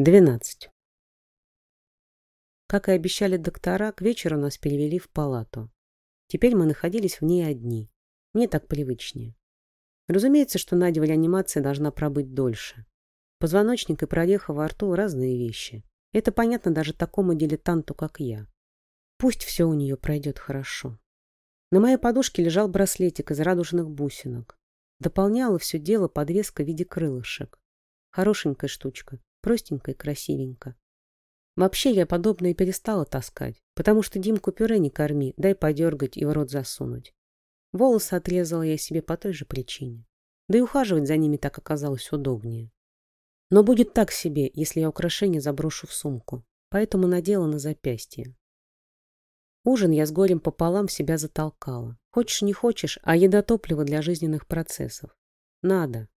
12. Как и обещали доктора, к вечеру нас перевели в палату. Теперь мы находились в ней одни. Мне так привычнее. Разумеется, что Надя в реанимации должна пробыть дольше. Позвоночник и прореха во рту – разные вещи. Это понятно даже такому дилетанту, как я. Пусть все у нее пройдет хорошо. На моей подушке лежал браслетик из радужных бусинок. Дополняла все дело подвеска в виде крылышек. Хорошенькая штучка, Простенько и красивенько. Вообще я подобное перестала таскать, потому что Димку пюре не корми, дай подергать и в рот засунуть. Волосы отрезала я себе по той же причине. Да и ухаживать за ними так оказалось удобнее. Но будет так себе, если я украшение заброшу в сумку, поэтому надела на запястье. Ужин я с горем пополам себя затолкала. Хочешь не хочешь, а еда топливо для жизненных процессов. Надо.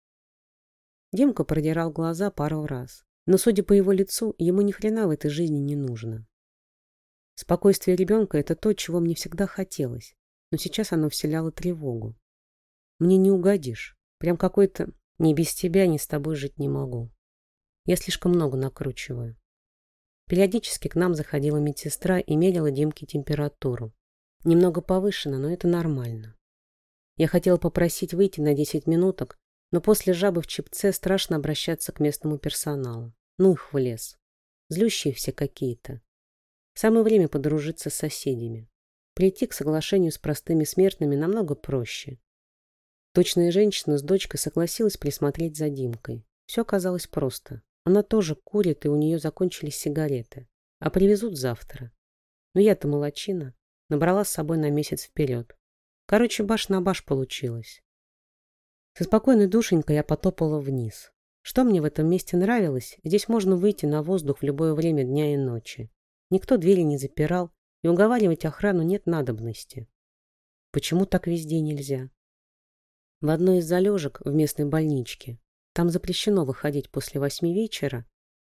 Димка продирал глаза пару раз. Но, судя по его лицу, ему ни хрена в этой жизни не нужно. Спокойствие ребенка – это то, чего мне всегда хотелось, но сейчас оно вселяло тревогу. Мне не угодишь. Прям какой-то «ни без тебя, ни с тобой жить не могу». Я слишком много накручиваю. Периодически к нам заходила медсестра и мерила Димке температуру. Немного повышена, но это нормально. Я хотела попросить выйти на 10 минуток, но после жабы в чипце страшно обращаться к местному персоналу. Ну их в лес. Злющие все какие-то. Самое время подружиться с соседями. Прийти к соглашению с простыми смертными намного проще. Точная женщина с дочкой согласилась присмотреть за Димкой. Все оказалось просто. Она тоже курит, и у нее закончились сигареты. А привезут завтра. Но я-то молочина. Набрала с собой на месяц вперед. Короче, баш на баш получилось. Со спокойной душенькой я потопала вниз. Что мне в этом месте нравилось, здесь можно выйти на воздух в любое время дня и ночи. Никто двери не запирал, и уговаривать охрану нет надобности. Почему так везде нельзя? В одной из залежек в местной больничке, там запрещено выходить после восьми вечера,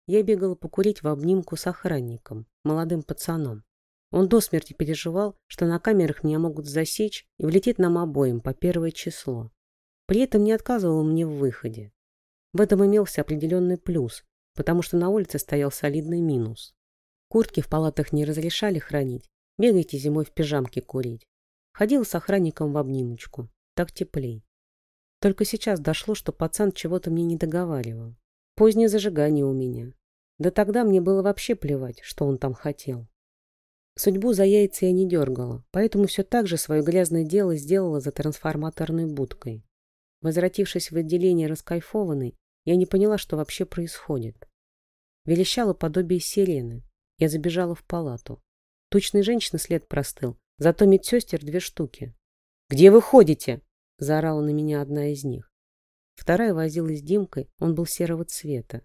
я бегала покурить в обнимку с охранником, молодым пацаном. Он до смерти переживал, что на камерах меня могут засечь и влететь нам обоим по первое число. При этом не отказывал мне в выходе. В этом имелся определенный плюс, потому что на улице стоял солидный минус. Куртки в палатах не разрешали хранить, бегайте зимой в пижамке курить. Ходил с охранником в обнимочку, так теплей. Только сейчас дошло, что пацан чего-то мне не договаривал. Позднее зажигание у меня. Да тогда мне было вообще плевать, что он там хотел. Судьбу за яйца я не дергала, поэтому все так же свое грязное дело сделала за трансформаторной будкой. Возвратившись в отделение раскайфованной, я не поняла, что вообще происходит. Верещало подобие сирены. Я забежала в палату. Тучной женщины след простыл, зато медсестер две штуки. «Где вы ходите?» – заорала на меня одна из них. Вторая возилась с Димкой, он был серого цвета.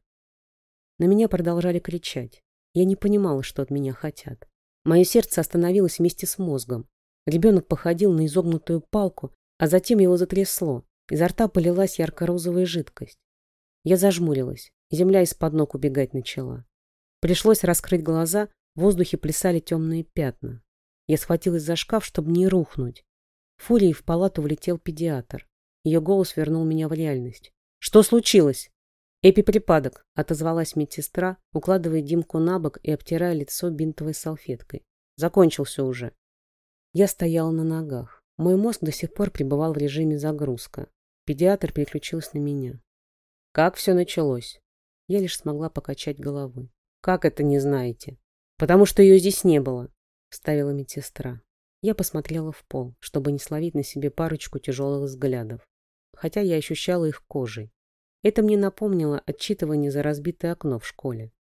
На меня продолжали кричать. Я не понимала, что от меня хотят. Мое сердце остановилось вместе с мозгом. Ребенок походил на изогнутую палку, а затем его затрясло. Изо рта полилась ярко-розовая жидкость. Я зажмурилась, земля из-под ног убегать начала. Пришлось раскрыть глаза, в воздухе плясали темные пятна. Я схватилась за шкаф, чтобы не рухнуть. Фурией в палату влетел педиатр. Ее голос вернул меня в реальность. «Что случилось?» «Эпиприпадок», — отозвалась медсестра, укладывая Димку на бок и обтирая лицо бинтовой салфеткой. «Закончился уже». Я стояла на ногах. Мой мозг до сих пор пребывал в режиме загрузка. Педиатр переключился на меня. Как все началось? Я лишь смогла покачать головой. Как это не знаете? Потому что ее здесь не было, вставила медсестра. Я посмотрела в пол, чтобы не словить на себе парочку тяжелых взглядов. Хотя я ощущала их кожей. Это мне напомнило отчитывание за разбитое окно в школе.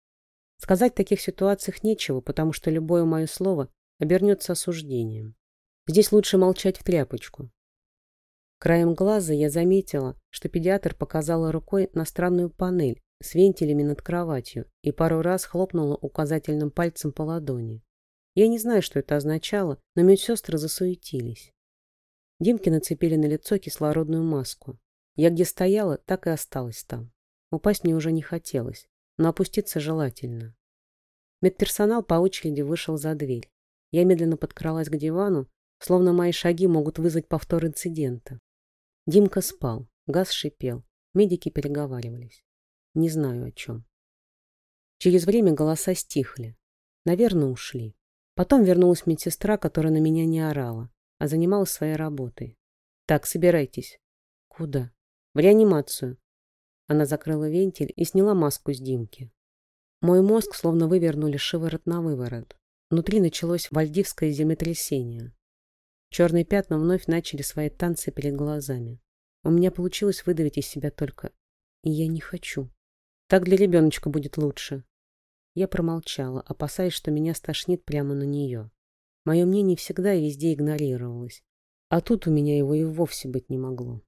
Сказать в таких ситуациях нечего, потому что любое мое слово обернется осуждением. Здесь лучше молчать в тряпочку. Краем глаза я заметила, что педиатр показала рукой на странную панель с вентилями над кроватью и пару раз хлопнула указательным пальцем по ладони. Я не знаю, что это означало, но медсестры засуетились. Димке нацепили на лицо кислородную маску. Я где стояла, так и осталась там. Упасть мне уже не хотелось, но опуститься желательно. Медперсонал по очереди вышел за дверь. Я медленно подкралась к дивану, словно мои шаги могут вызвать повтор инцидента. Димка спал, газ шипел, медики переговаривались. Не знаю о чем. Через время голоса стихли. Наверное, ушли. Потом вернулась медсестра, которая на меня не орала, а занималась своей работой. «Так, собирайтесь». «Куда?» «В реанимацию». Она закрыла вентиль и сняла маску с Димки. Мой мозг словно вывернули шиворот на выворот. Внутри началось вальдивское землетрясение. Черные пятна вновь начали свои танцы перед глазами. У меня получилось выдавить из себя только «и я не хочу». Так для ребеночка будет лучше. Я промолчала, опасаясь, что меня стошнит прямо на нее. Мое мнение всегда и везде игнорировалось. А тут у меня его и вовсе быть не могло.